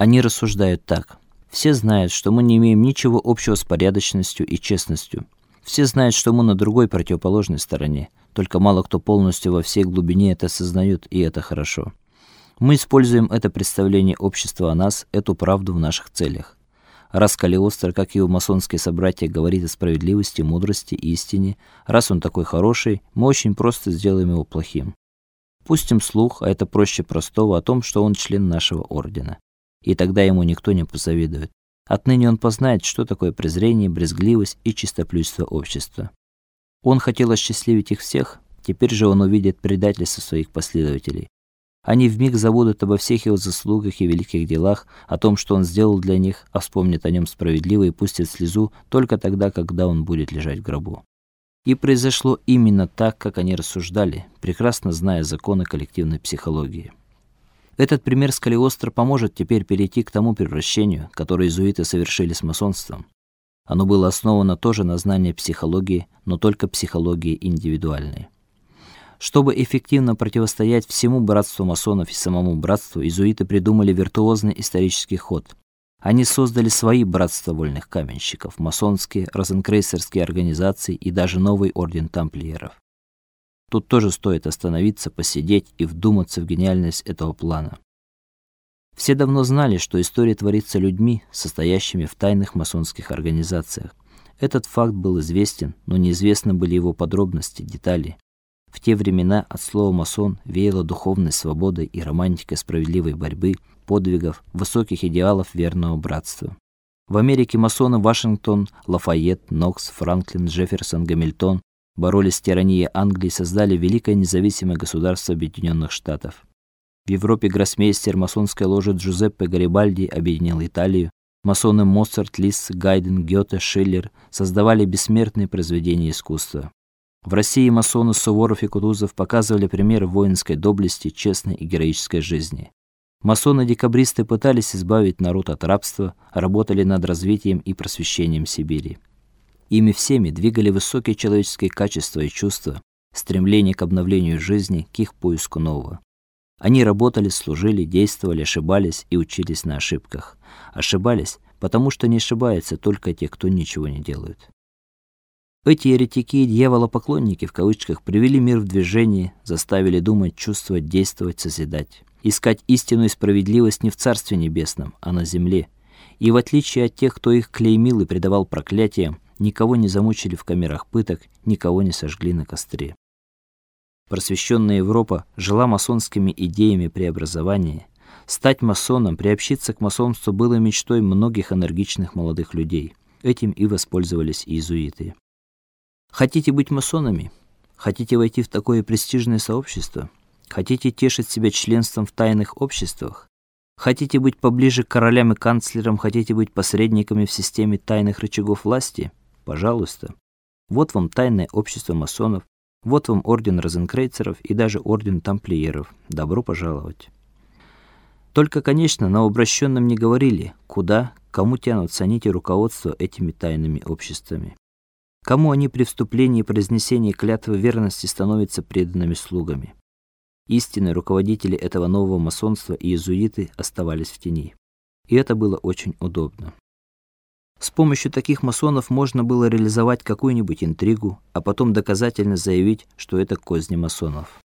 Они рассуждают так: все знают, что мы не имеем ничего общего с порядочностью и честностью. Все знают, что мы на другой противоположной стороне, только мало кто полностью во всей глубине это осознает, и это хорошо. Мы используем это представление общества о нас, эту правду в наших целях. Раз Калиостро, как и его масонские собратья, говорит о справедливости, мудрости, истине, раз он такой хороший, мы очень просто сделаем его плохим. Пустим слух, а это проще простого, о том, что он член нашего ордена. И тогда ему никто не позавидует. Отныне он познает, что такое презрение, брезгливость и чистоплюйство общества. Он хотел осчастливить их всех, теперь же он увидит предательство своих последователей. Они вмиг забудут обо всех его заслугах и великих делах, о том, что он сделал для них, а вспомнят о нем справедливо и пустят слезу только тогда, когда он будет лежать в гробу. И произошло именно так, как они рассуждали, прекрасно зная законы коллективной психологии. Этот пример с Калиостро поможет теперь перейти к тому превращению, которое иезуиты совершили с масонством. Оно было основано тоже на знании психологии, но только психологии индивидуальной. Чтобы эффективно противостоять всему братству масонов и самому братству, иезуиты придумали виртуозный исторический ход. Они создали свои братства вольных каменщиков, масонские, розенкрейсерские организации и даже новый орден тамплиеров. Тут тоже стоит остановиться, посидеть и вдуматься в гениальность этого плана. Все давно знали, что история творится людьми, состоящими в тайных масонских организациях. Этот факт был известен, но неизвестны были его подробности, детали. В те времена от слова масон веяло духовной свободой и романтикой справедливой борьбы, подвигов, высоких идеалов верного братства. В Америке масоны Вашингтон, Лафайет, Нокс, Франклин, Джефферсон, Гамильтон боролись с тиранией Англии и создали великое независимое государство Объединенных Штатов. В Европе гроссмейстер масонской ложи Джузеппе Гарибальди объединил Италию. Масоны Моцарт, Лисzt, Гайден, Гёте, Шиллер создавали бессмертные произведения искусства. В России масоны Суворов и Кутузов показывали примеры воинской доблести, честной и героической жизни. Масоны-декабристы пытались избавить народ от рабства, работали над развитием и просвещением Сибири. Ими всеми двигали высокие человеческие качества и чувства, стремление к обновлению жизни, к их поиску нового. Они работали, служили, действовали, ошибались и учились на ошибках. Ошибались, потому что не ошибаются только те, кто ничего не делает. Эти еретики и дьяволопоклонники в кавычках привели мир в движение, заставили думать, чувствовать, действовать, созидать, искать истину и справедливость не в Царстве небесном, а на земле. И в отличие от тех, кто их клеймил и предавал проклятиям, никого не замучили в камерах пыток, никого не сожгли на костре. Просвещенная Европа жила масонскими идеями преобразования. Стать масоном, приобщиться к масонству было мечтой многих энергичных молодых людей. Этим и воспользовались иезуиты. Хотите быть масонами? Хотите войти в такое престижное сообщество? Хотите тешить себя членством в тайных обществах? Хотите быть поближе к королям и канцлерам, хотите быть посредниками в системе тайных рычагов власти? Пожалуйста. Вот вам тайное общество масонов, вот вам орден розенкрейцеров и даже орден тамплиеров. Добро пожаловать. Только, конечно, на обращенном не говорили, куда, кому тянутся нити руководства этими тайными обществами. Кому они при вступлении и произнесении клятвы верности становятся преданными слугами. Истинные руководители этого нового масонства и иезуиты оставались в тени. И это было очень удобно. С помощью таких масонов можно было реализовать какую-нибудь интригу, а потом доказательно заявить, что это козни масонов.